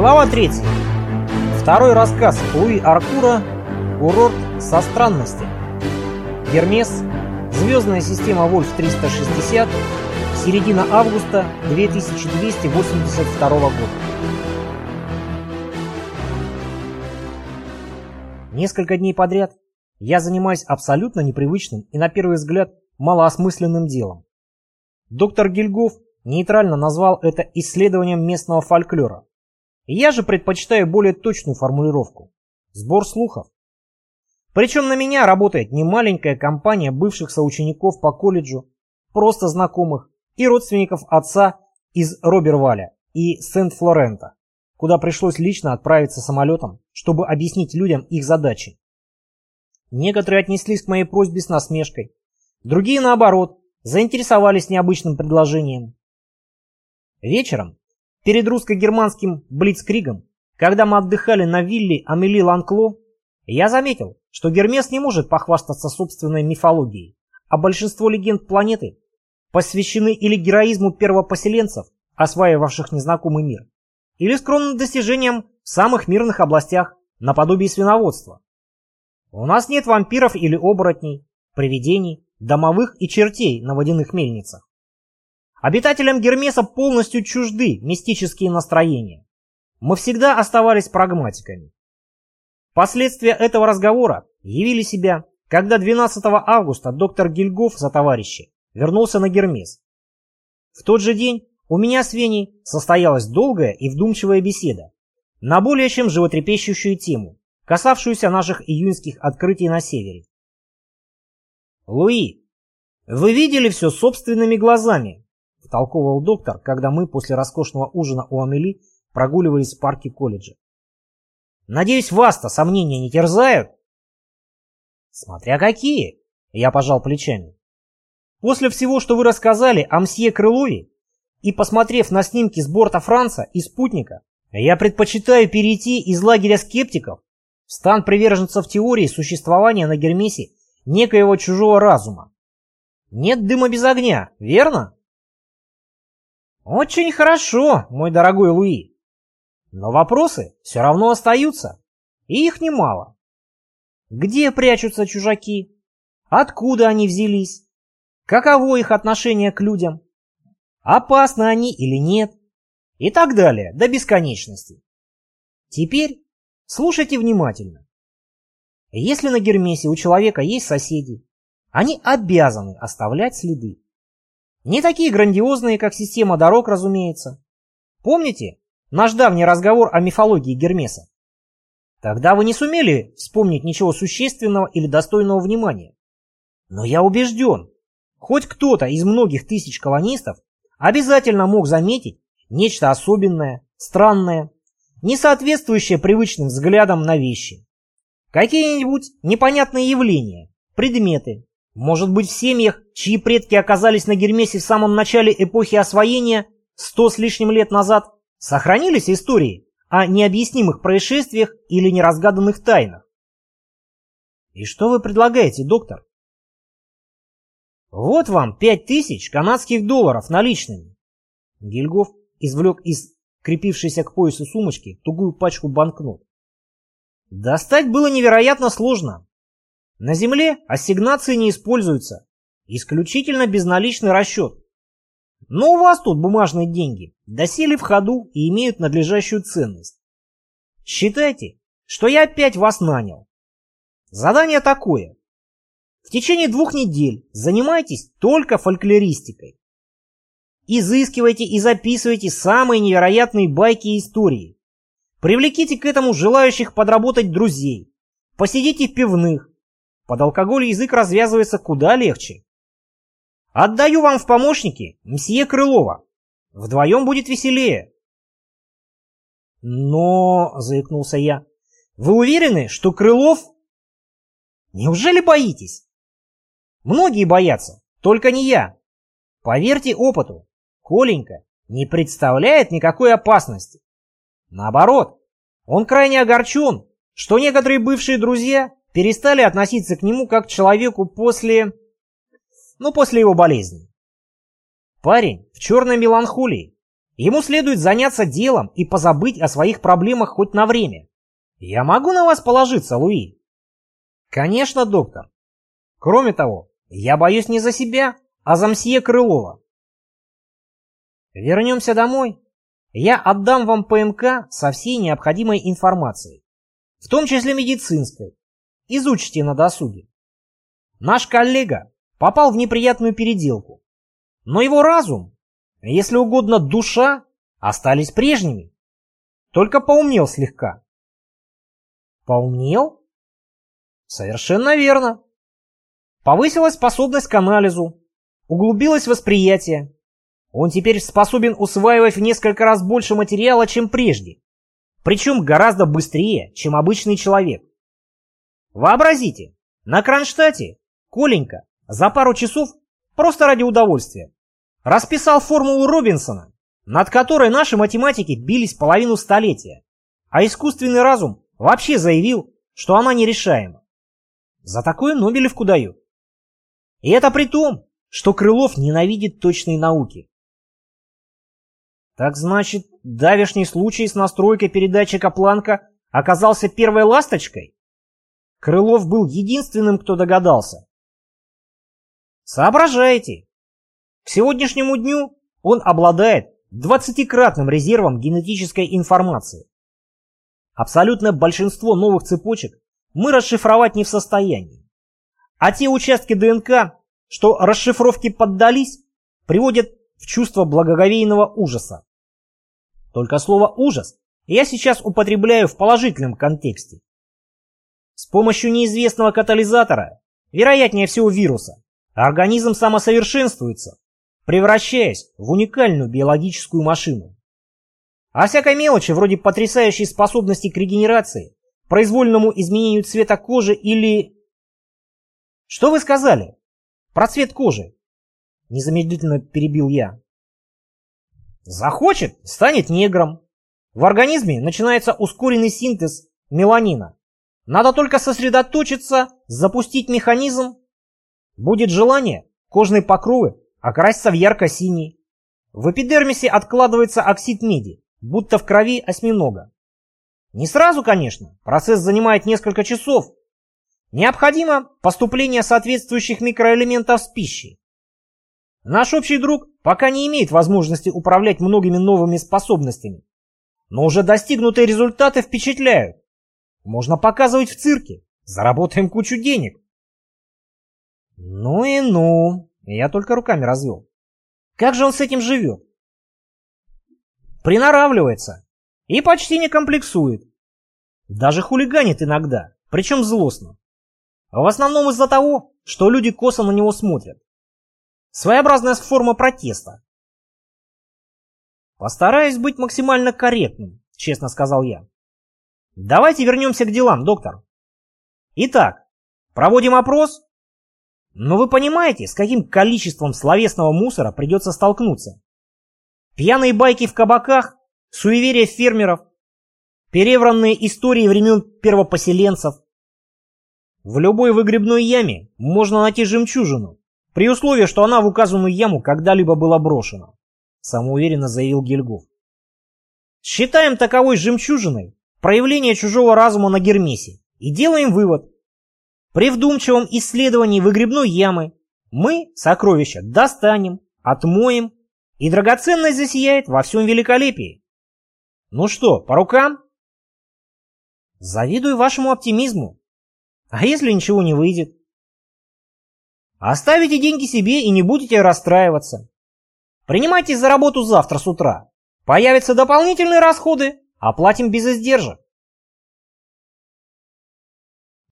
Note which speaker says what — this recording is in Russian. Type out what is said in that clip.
Speaker 1: Глава 3. Второй рассказ Луи Аркура «Курорт со странностями». Гермес. Звездная система Вольф-360. Середина августа 2282 года. Несколько дней подряд я занимаюсь абсолютно непривычным и, на первый взгляд, малоосмысленным делом. Доктор Гильгоф нейтрально назвал это исследованием местного фольклора. Я же предпочитаю более точную формулировку – сбор слухов. Причем на меня работает не маленькая компания бывших соучеников по колледжу, просто знакомых и родственников отца из Роберваля и Сент-Флорента, куда пришлось лично отправиться самолетом, чтобы объяснить людям их задачи. Некоторые отнеслись к моей просьбе с насмешкой, другие, наоборот, заинтересовались необычным предложением. Вечером Перед русско-германским блицкригом, когда мы отдыхали на вилле Амели Ланкло, я заметил, что Гермес не может похвастаться собственной мифологией, а большинство легенд планеты посвящены или героизму первопоселенцев, осваивавших незнакомый мир, или скромным достижениям в самых мирных областях, наподобие свиноводства. У нас нет вампиров или оборотней, привидений, домовых и чертей на водяных мельницах. Обитателям Гермеса полностью чужды мистические настроения. Мы всегда оставались прагматиками. Последствия этого разговора явили себя, когда 12 августа доктор Гильгоф за товарищи вернулся на Гермес. В тот же день у меня с Веней состоялась долгая и вдумчивая беседа на более чем животрепещущую тему, касавшуюся наших июньских открытий на севере. «Луи, вы видели все собственными глазами?» Втолковывал доктор, когда мы после роскошного ужина у Амели прогуливались в парке колледжа. «Надеюсь, вас-то сомнения не терзают?» «Смотря какие!» — я пожал плечами. «После всего, что вы рассказали о мсье Крылове, и посмотрев на снимки с борта Франца и спутника, я предпочитаю перейти из лагеря скептиков в стан приверженцев теории существования на Гермесе некоего чужого разума. Нет дыма без огня, верно?» Очень хорошо, мой дорогой Луи. Но вопросы все равно остаются, и их немало. Где прячутся чужаки? Откуда они взялись? Каково их отношение к людям? Опасны они или нет? И так далее, до бесконечности. Теперь слушайте внимательно. Если на Гермесе у человека есть соседи, они обязаны оставлять следы. Не такие грандиозные, как система дорог, разумеется. Помните наш давний разговор о мифологии Гермеса? Тогда вы не сумели вспомнить ничего существенного или достойного внимания. Но я убежден, хоть кто-то из многих тысяч колонистов обязательно мог заметить нечто особенное, странное, не соответствующее привычным взглядам на вещи. Какие-нибудь непонятные явления, предметы, может быть, в семьях, чьи предки оказались на Гермесе в самом начале эпохи освоения, сто с лишним лет назад, сохранились истории о необъяснимых происшествиях или неразгаданных тайнах? И что вы предлагаете, доктор? Вот вам пять тысяч канадских долларов наличными. Гильгоф извлек из крепившейся к поясу сумочки тугую пачку банкнот. Достать было невероятно сложно, на Земле ассигнации не используются. Исключительно безналичный расчет. Но у вас тут бумажные деньги досели в ходу и имеют надлежащую ценность. Считайте, что я опять вас нанял. Задание такое. В течение двух недель занимайтесь только фольклористикой. Изыскивайте и записывайте самые невероятные байки и истории. Привлеките к этому желающих подработать друзей. Посидите в пивных, под алкоголь язык развязывается куда легче. Отдаю вам в помощники мсье Крылова. Вдвоем будет веселее. Но, заикнулся я, вы уверены, что Крылов... Неужели боитесь? Многие боятся, только не я. Поверьте опыту, Коленька не представляет никакой опасности. Наоборот, он крайне огорчен, что некоторые бывшие друзья перестали относиться к нему как к человеку после... ну, после его болезни. Парень в черной меланхолии Ему следует заняться делом и позабыть о своих проблемах хоть на время. Я могу на вас положиться, Луи? Конечно, доктор. Кроме того, я боюсь не за себя, а за мсье Крылова. Вернемся домой. Я отдам вам ПМК со всей необходимой информацией, в том числе медицинской. Изучите на досуге. Наш коллега попал в неприятную переделку, но его разум, если угодно душа, остались прежними. Только поумнел слегка. Поумнел? Совершенно верно. Повысилась способность к анализу, углубилось восприятие. Он теперь способен усваивать в несколько раз больше материала, чем прежде. Причем гораздо быстрее, чем обычный человек. Вообразите, на Кронштадте Коленька за пару часов, просто ради удовольствия, расписал формулу Робинсона, над которой наши математики бились половину столетия, а искусственный разум вообще заявил, что она нерешаема. За такое Нобелевку дают. И это при том, что Крылов ненавидит точные науки. Так значит, давешний случай с настройкой передатчика Планка оказался первой ласточкой? Крылов был единственным, кто догадался. Соображайте. К сегодняшнему дню он обладает двадцатикратным резервом генетической информации. Абсолютное большинство новых цепочек мы расшифровать не в состоянии. А те участки ДНК, что расшифровки поддались, приводят в чувство благоговейного ужаса. Только слово «ужас» я сейчас употребляю в положительном контексте. С помощью неизвестного катализатора, вероятнее всего вируса, организм самосовершенствуется, превращаясь в уникальную биологическую машину. А всякой мелочи, вроде потрясающей способности к регенерации, произвольному изменению цвета кожи или... Что вы сказали? Про цвет кожи? Незамедлительно перебил я. Захочет, станет негром. В организме начинается ускоренный синтез меланина. Надо только сосредоточиться, запустить механизм. Будет желание, кожные покровы окрасятся в ярко-синий. В эпидермисе откладывается оксид меди, будто в крови осьминога. Не сразу, конечно, процесс занимает несколько часов. Необходимо поступление соответствующих микроэлементов с пищей. Наш общий друг пока не имеет возможности управлять многими новыми способностями. Но уже достигнутые результаты впечатляют. Можно показывать в цирке. Заработаем кучу денег. Ну и ну. Я только руками развел. Как же он с этим живет? Приноравливается. И почти не комплексует. Даже хулиганит иногда, причем злостно. В основном из-за того, что люди косо на него смотрят. Своеобразная форма протеста. Постараюсь быть максимально корректным, честно сказал я. Давайте вернемся к делам, доктор. Итак, проводим опрос. Но вы понимаете, с каким количеством словесного мусора придется столкнуться? Пьяные байки в кабаках, суеверия фермеров, перевранные истории времен первопоселенцев. В любой выгребной яме можно найти жемчужину, при условии, что она в указанную яму когда-либо была брошена, самоуверенно заявил Гильгоф. Считаем таковой жемчужиной проявление чужого разума на Гермесе и делаем вывод. При вдумчивом исследовании выгребной ямы мы сокровища достанем, отмоем, и драгоценность засияет во всем великолепии. Ну что, по рукам? Завидую вашему оптимизму. А если ничего не выйдет? Оставите деньги себе и не будете расстраиваться. Принимайтесь за работу завтра с утра. Появятся дополнительные расходы, оплатим без издержек.